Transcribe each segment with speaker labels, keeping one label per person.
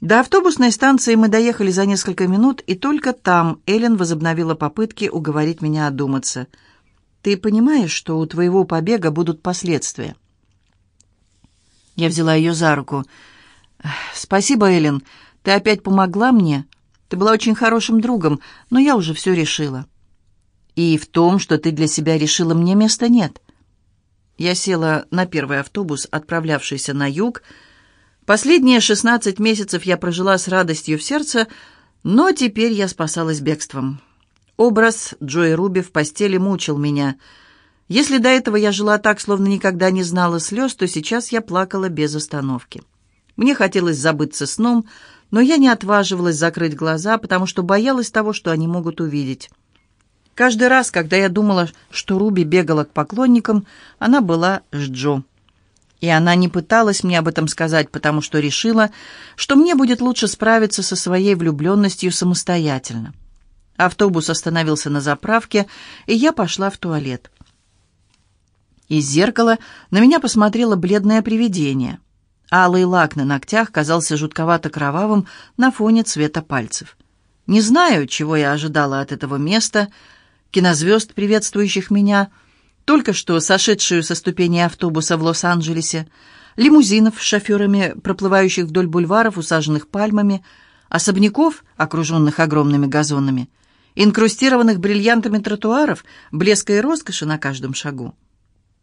Speaker 1: До автобусной станции мы доехали за несколько минут, и только там Эллен возобновила попытки уговорить меня одуматься. «Ты понимаешь, что у твоего побега будут последствия?» Я взяла ее за руку. «Спасибо, Эллен. Ты опять помогла мне. Ты была очень хорошим другом, но я уже все решила». «И в том, что ты для себя решила, мне места нет». Я села на первый автобус, отправлявшийся на юг. Последние шестнадцать месяцев я прожила с радостью в сердце, но теперь я спасалась бегством. Образ Джои Руби в постели мучил меня. Если до этого я жила так, словно никогда не знала слез, то сейчас я плакала без остановки. Мне хотелось забыться сном, но я не отваживалась закрыть глаза, потому что боялась того, что они могут увидеть. Каждый раз, когда я думала, что Руби бегала к поклонникам, она была с Джо. И она не пыталась мне об этом сказать, потому что решила, что мне будет лучше справиться со своей влюбленностью самостоятельно. Автобус остановился на заправке, и я пошла в туалет. Из зеркала на меня посмотрело бледное привидение. Алый лак на ногтях казался жутковато-кровавым на фоне цвета пальцев. Не знаю, чего я ожидала от этого места — кинозвезд, приветствующих меня, только что сошедшую со ступени автобуса в Лос-Анджелесе, лимузинов с шоферами, проплывающих вдоль бульваров, усаженных пальмами, особняков, окруженных огромными газонами, инкрустированных бриллиантами тротуаров, блеска и роскоши на каждом шагу.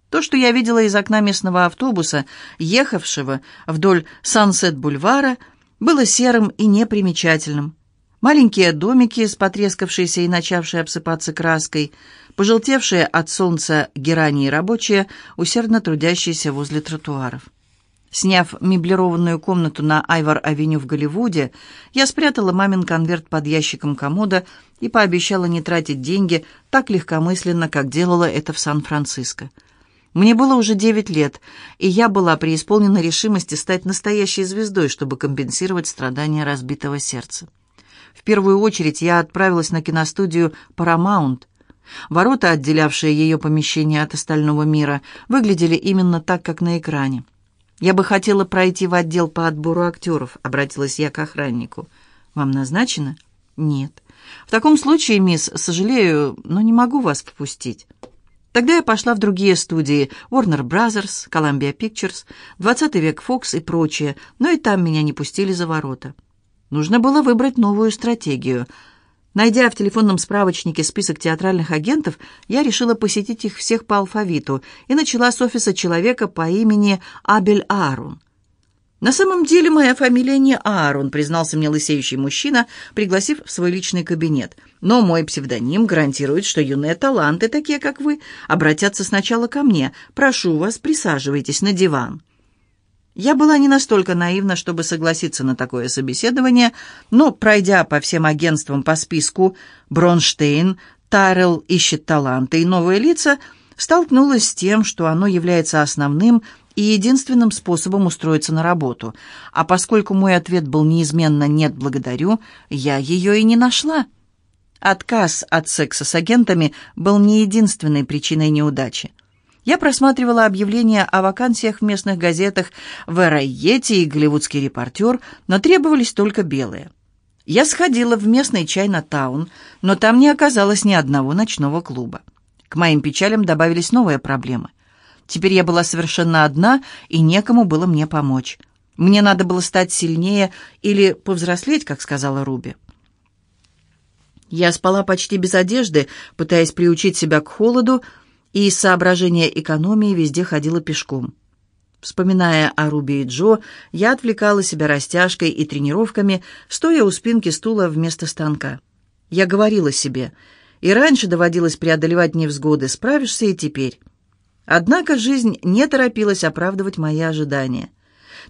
Speaker 1: То, что я видела из окна местного автобуса, ехавшего вдоль Сансет-бульвара, было серым и непримечательным. Маленькие домики с потрескавшейся и начавшей обсыпаться краской, пожелтевшие от солнца герани рабочие, усердно трудящиеся возле тротуаров. Сняв меблированную комнату на Айвар-авеню в Голливуде, я спрятала мамин конверт под ящиком комода и пообещала не тратить деньги так легкомысленно, как делала это в Сан-Франциско. Мне было уже девять лет, и я была преисполнена решимости стать настоящей звездой, чтобы компенсировать страдания разбитого сердца. В первую очередь я отправилась на киностудию Paramount. Ворота, отделявшие ее помещение от остального мира, выглядели именно так, как на экране. «Я бы хотела пройти в отдел по отбору актеров», — обратилась я к охраннику. «Вам назначено?» «Нет». «В таком случае, мисс, сожалею, но не могу вас впустить». Тогда я пошла в другие студии Warner Brothers, Columbia Pictures, 20 век Fox и прочее, но и там меня не пустили за ворота. Нужно было выбрать новую стратегию. Найдя в телефонном справочнике список театральных агентов, я решила посетить их всех по алфавиту и начала с офиса человека по имени Абель Аарон. «На самом деле моя фамилия не Аарон», признался мне лысеющий мужчина, пригласив в свой личный кабинет. «Но мой псевдоним гарантирует, что юные таланты, такие как вы, обратятся сначала ко мне. Прошу вас, присаживайтесь на диван». Я была не настолько наивна, чтобы согласиться на такое собеседование, но, пройдя по всем агентствам по списку «Бронштейн», «Таррелл ищет таланты» и «Новые лица», столкнулась с тем, что оно является основным и единственным способом устроиться на работу. А поскольку мой ответ был неизменно «нет, благодарю», я ее и не нашла. Отказ от секса с агентами был не единственной причиной неудачи. Я просматривала объявления о вакансиях в местных газетах «Варайете» и «Голливудский репортер», но требовались только белые. Я сходила в местный Чайна-таун, но там не оказалось ни одного ночного клуба. К моим печалям добавились новые проблемы. Теперь я была совершенно одна, и некому было мне помочь. Мне надо было стать сильнее или повзрослеть, как сказала Руби. Я спала почти без одежды, пытаясь приучить себя к холоду, и из соображения экономии везде ходила пешком. Вспоминая о Руби и Джо, я отвлекала себя растяжкой и тренировками, стоя у спинки стула вместо станка. Я говорила себе, и раньше доводилось преодолевать невзгоды, справишься и теперь. Однако жизнь не торопилась оправдывать мои ожидания.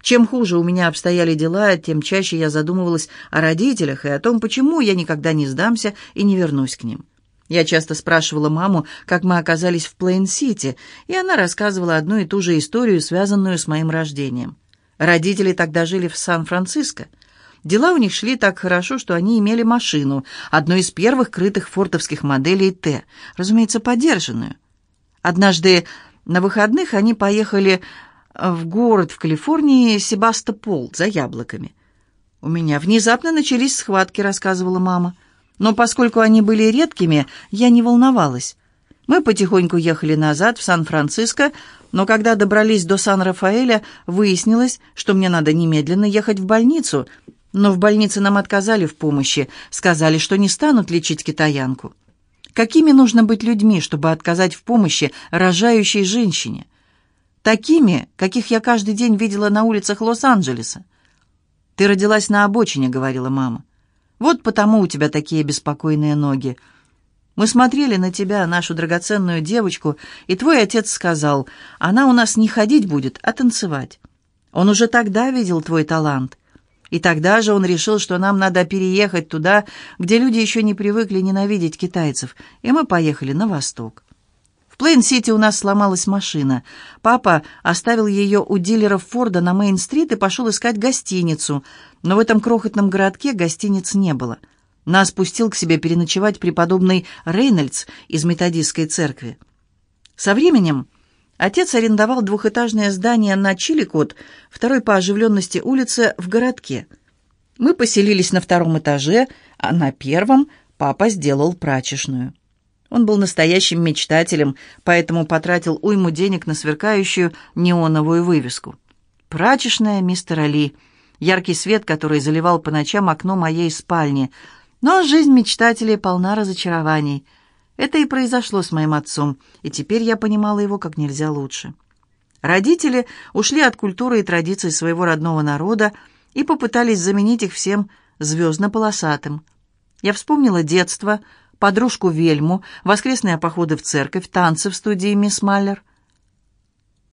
Speaker 1: Чем хуже у меня обстояли дела, тем чаще я задумывалась о родителях и о том, почему я никогда не сдамся и не вернусь к ним. Я часто спрашивала маму, как мы оказались в Плейн-Сити, и она рассказывала одну и ту же историю, связанную с моим рождением. Родители тогда жили в Сан-Франциско. Дела у них шли так хорошо, что они имели машину, одну из первых крытых фордовских моделей Т, разумеется, подержанную. Однажды на выходных они поехали в город в Калифорнии Себастополь за яблоками. «У меня внезапно начались схватки», — рассказывала мама. «Но поскольку они были редкими, я не волновалась. Мы потихоньку ехали назад, в Сан-Франциско, но когда добрались до Сан-Рафаэля, выяснилось, что мне надо немедленно ехать в больницу. Но в больнице нам отказали в помощи, сказали, что не станут лечить китаянку. Какими нужно быть людьми, чтобы отказать в помощи рожающей женщине? Такими, каких я каждый день видела на улицах Лос-Анджелеса. «Ты родилась на обочине», — говорила мама. «Вот потому у тебя такие беспокойные ноги. Мы смотрели на тебя, нашу драгоценную девочку, и твой отец сказал, она у нас не ходить будет, а танцевать. Он уже тогда видел твой талант. И тогда же он решил, что нам надо переехать туда, где люди еще не привыкли ненавидеть китайцев, и мы поехали на восток. В Плейн-Сити у нас сломалась машина. Папа оставил ее у дилеров Форда на Мейн-стрит и пошел искать гостиницу, но в этом крохотном городке гостиниц не было. Нас пустил к себе переночевать преподобный Рейнольдс из методистской церкви. Со временем Отец арендовал двухэтажное здание на Чиликот, второй по оживленности улице в городке. Мы поселились на втором этаже, а на первом папа сделал прачечную. Он был настоящим мечтателем, поэтому потратил уйму денег на сверкающую неоновую вывеску. «Прачечная мистера Ли», яркий свет, который заливал по ночам окно моей спальни. Но жизнь мечтателей полна разочарований — это и произошло с моим отцом, и теперь я понимала его как нельзя лучше. Родители ушли от культуры и традиций своего родного народа и попытались заменить их всем звездно-полосатым. Я вспомнила детство, подружку Вельму, воскресные походы в церковь, танцы в студии «Мисс Маллер».